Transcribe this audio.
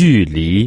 距离